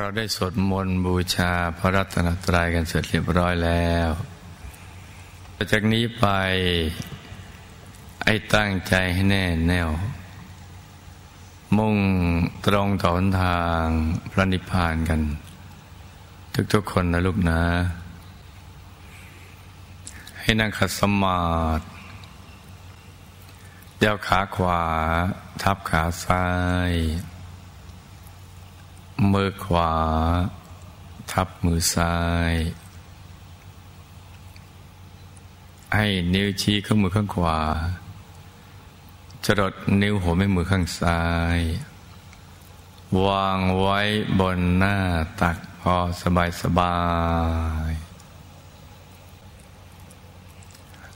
เราได้สวดมนต์บูชาพระรัตนตรัยกันเสร็จเรียบร้อยแล้วจากนี้ไปไอ้ตั้งใจให้แน่แน่วมุ่งตรงต่อหนทางพระนิพพานกัน ทุกๆคนนะลูกนะ ให้นั่งขัดสมาธิเดี่ยวขาขวา ทับขาซ้าย มือขวา ทับมือซ้าย ให้นิ้วชี้ข้างมือข้างขวา จรดนิ้วหัวแม่มือข้างซ้าย วางไว้บนหน้าตักพอสบายสบาย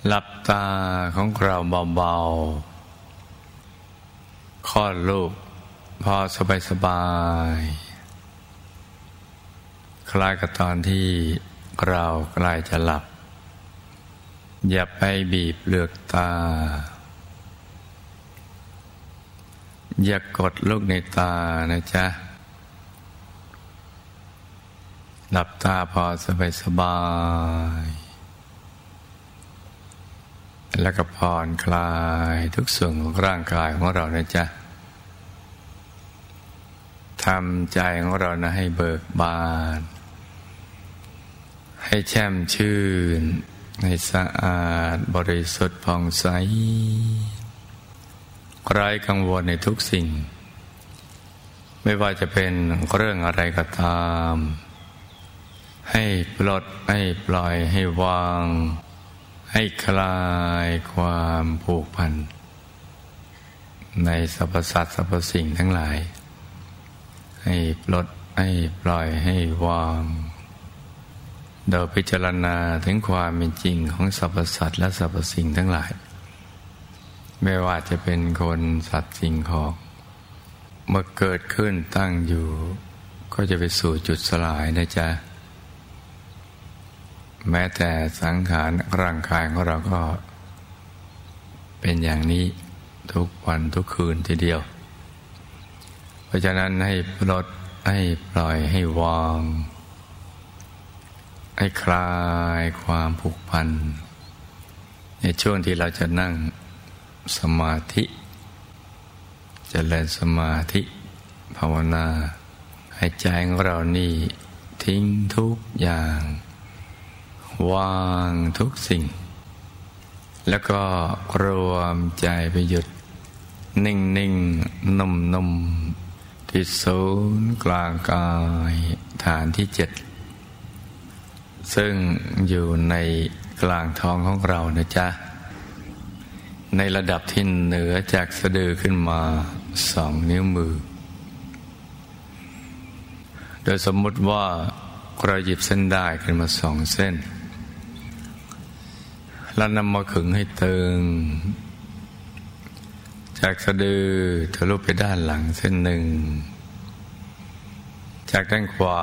หลับตาของเราเบาๆคลอดลูกพอสบายสบาย คล้ายกับตอนที่เราใกล้จะหลับ อย่าไปบีบเลือกตา อย่ากดลูกในตานะจ๊ะ หลับตาพอสบายสบาย แล้วก็ผ่อนคลายทุกส่วนของร่างกายของเรานะจ๊ะทำใจของเรานะให้เบิกบาน ให้แช่มชื่น ให้สะอาดบริสุทธิ์ผ่องใสไร้กังวลในทุกสิ่ง ไม่ว่าจะเป็นเรื่องอะไรก็ตาม ให้ปลดให้ปล่อยให้วาง ให้คลายความผูกพัน ในสรรพสัตว์สรรพสิ่งทั้งหลาย ให้ปลดให้ปล่อยให้วาง เราพิจารณาถึงความเป็นจริงของสรรพสัตว์และสรรพสิ่งทั้งหลาย ไม่ว่าจะเป็นคนสัตว์สิ่งของเมื่อเกิดขึ้นตั้งอยู่ ก็จะไปสู่จุดสลายนะจ๊ะ แม้แต่สังขารร่างกายของเราก็ เป็นอย่างนี้ทุกวันทุกคืนทีเดียว เพราะฉะนั้นให้ปลดให้ปล่อยให้วาง ให้คลายความผูกพัน ในช่วงที่เราจะนั่งสมาธิจเจริญสมาธิภาวนาให้ใจของเรานี่ทิ้งทุกอย่าง วางทุกสิ่ง แล้วก็รวมใจไปหยุด นิ่งนิ่งนุ่มนุ่มที่ศูนย์กลางกายฐานที่เจ็ด ซึ่งอยู่ในกลางท้องของเรานะจ๊ะ ในระดับที่เหนือจากสะดือขึ้นมาสองนิ้วมือ โดยสมมติว่าเราหยิบเส้นได้ขึ้นมาสองเส้น แล้วนำมาขึงให้ตึง จากสะดือทะลุไปด้านหลังเส้นหนึ่ง จากด้านขวา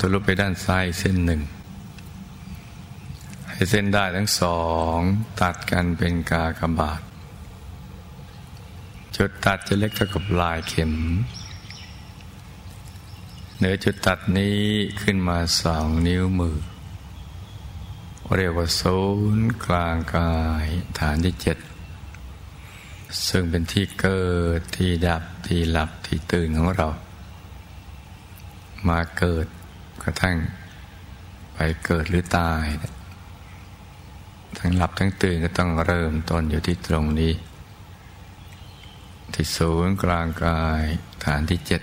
ทะลุไปด้านซ้ายเส้นหนึ่ง เส้นได้ทั้งสอง ตัดกันเป็นกากบาท จุดตัดจะเล็กเท่ากับลายเข็ม เหนือจุดตัดนี้ขึ้นมาสองนิ้วมือ เรียกว่าศูนย์กลางกายฐานที่เจ็ดซึ่งเป็นที่เกิดที่ดับที่หลับที่ตื่นของเรา มาเกิดกระทั่งไปเกิดหรือตาย ทั้งหลับทั้งตื่นก็ต้องเริ่มต้นอยู่ที่ตรงนี้ ที่ศูนย์กลางกายฐานที่เจ็ด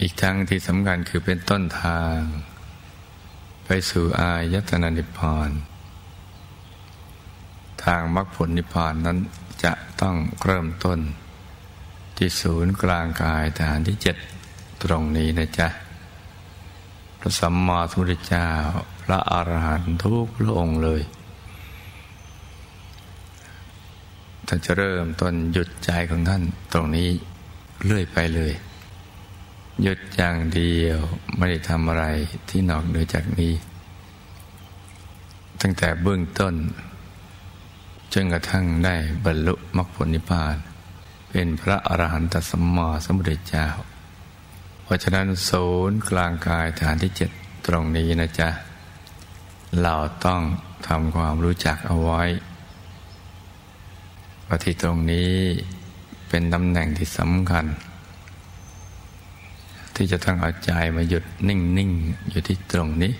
อีกทั้งที่สำคัญคือเป็นต้นทาง ไปสู่อายตนะนิพพานทางมรรคผลนิพพานนั้นจะต้องเริ่มต้น ที่ศูนย์กลางกายฐานที่เจ็ดตรงนี้นะจ๊ะพระสัมมาสัมพุทธเจ้า ระอรหันต์ทุกพระองค์เลยท่านจะเริ่มต้นหยุดใจของท่านตรงนี้เรื่อยไปเลย หยุดอย่างเดียวไม่ได้ทำอะไรที่นอกเหนือจากนี้ ตั้งแต่เบื้องต้นจนกระทั่งได้บรรลุมรรคผลนิพพาน เป็นพระอรหันตสมมาสมุทธเจ้า เพราะฉะนั้นศูนย์กลางกายฐานที่เจ็ดตรงนี้นะจ๊ะ เราต้องทำความรู้จักเอาไว้ว่าที่ตรงนี้เป็นตำแหน่งที่สำคัญ ที่จะต้องเอาใจมาหยุดนิ่ง ๆ อยู่ที่ตรงนี้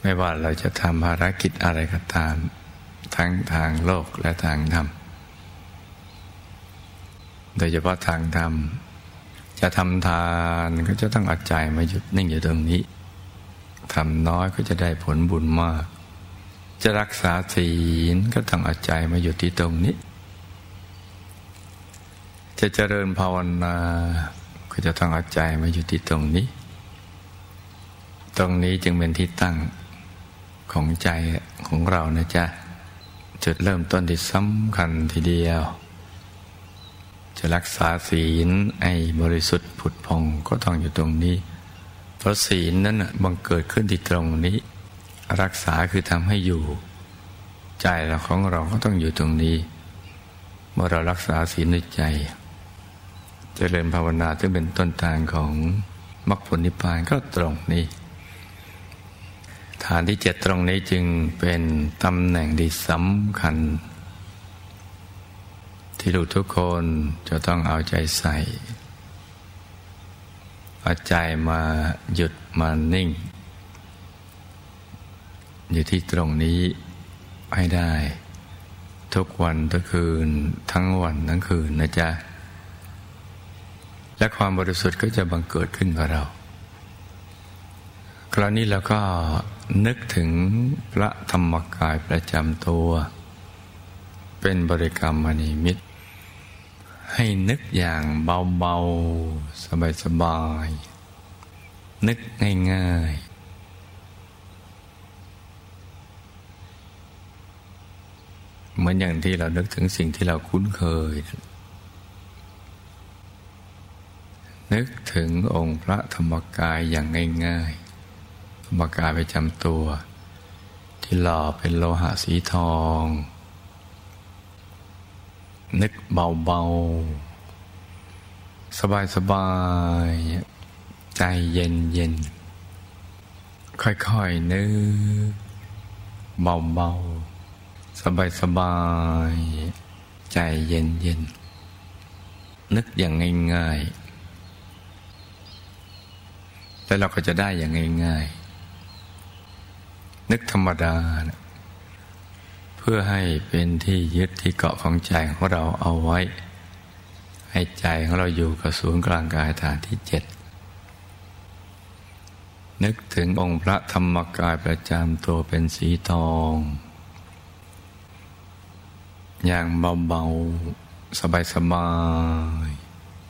ไม่ว่าเราจะทำภารกิจอะไรก็ตาม ทั้งทางโลกและทางธรรม โดยเฉพาะทางธรรม จะทำทานก็จะต้องเอาใจมาหยุดนิ่งอยู่ตรงนี้ ทำน้อยก็จะได้ผลบุญมาก จะรักษาศีลก็ต้องเอาใจมาอยู่ที่ตรงนี้ จะเจริญภาวนาก็จะต้องเอาใจมาอยู่ที่ตรงนี้ ตรงนี้จึงเป็นที่ตั้งของใจของเรานะจ๊ะจุดเริ่มต้นที่สำคัญทีเดียว จะรักษาศีลไอ้บริสุทธิ์ผุดพองก็ต้องอยู่ตรงนี้ พราะศีลนั้นบังเกิดขึ้นที่ตรงนี้ รักษาคือทำให้อยู่ ใจเราของเราก็ต้องอยู่ตรงนี้ เมื่อเรารักษาศีลในใจจเจริญภาวนาซึ่งเป็นต้นทางของมรรคผลนิพพานก็ตรงนี้ ฐานที่เจ็ดตรงนี้จึงเป็นตำแหน่งที่สำคัญ ที่ลูกทุกคนจะต้องเอาใจใส่ เอาใจมาหยุดมานิ่ง อยู่ที่ตรงนี้ให้ได้ ทุกวันทุกคืน ทั้งวันทั้งคืนนะจ๊ะ และความบริสุทธิ์ก็จะบังเกิดขึ้นกับเรา คราวนี้เราก็นึกถึงพระธรรมกายประจำตัว เป็นบริกรรมมณีมิตร ให้นึกอย่างเบาๆ สบายๆ นึกง่าย ๆเหมือนอย่างที่เรานึกถึงสิ่งที่เราคุ้นเคย นึกถึงองค์พระธรรมกายอย่างง่ายๆ ธรรมกายไปจำตัว ที่หล่อเป็นโลหะสีทอง นึกเบาๆ สบายๆ ใจเย็นเย็นค่อยๆ นึกเบาๆ สบายๆ ใจเย็นเย็นนึกอย่างง่ายๆแล้วเราก็จะได้อย่างง่าย ๆ นึกธรรมดานะ พื่อให้เป็นที่ยึดที่เกาะของใจของเราเอาไว้ ให้ใจของเราอยู่กับศูนย์กลางกายฐานที่เจ็ดนึกถึงองค์พระธรรมกายประจำตัวเป็นสีทอง อย่างเบาๆ สบาย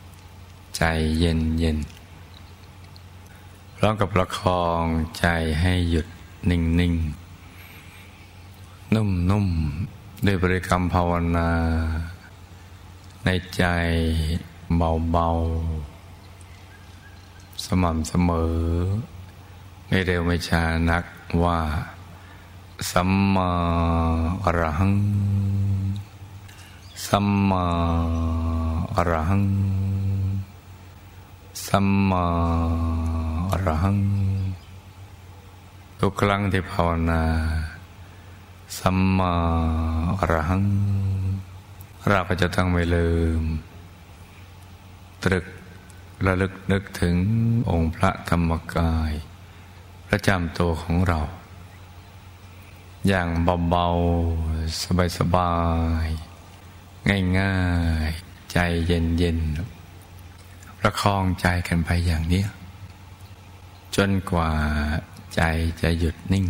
ๆ ใจเย็นเย็นพร้อมกับประคองใจให้หยุดนิ่งๆ นุ่มๆ ด้วยบริกรรมภาวนา ในใจเบาๆ สม่ำเสมอ ไม่เร็วไม่ช้านักว่า สัมมาอรหัง สัมมาอรหัง สัมมาอรหัง ทุกครั้งที่ภาวนา สัมมาอรหัง เราก็จะต้องไม่ลืม ตรึกระลึกนึกถึงองค์พระธรรมกาย ประจำตัวของเรา อย่างเบาๆ สบายๆ ง่ายๆ ใจเย็นๆ ประคองใจกันไปอย่างนี้ จนกว่าใจจะหยุดนิ่ง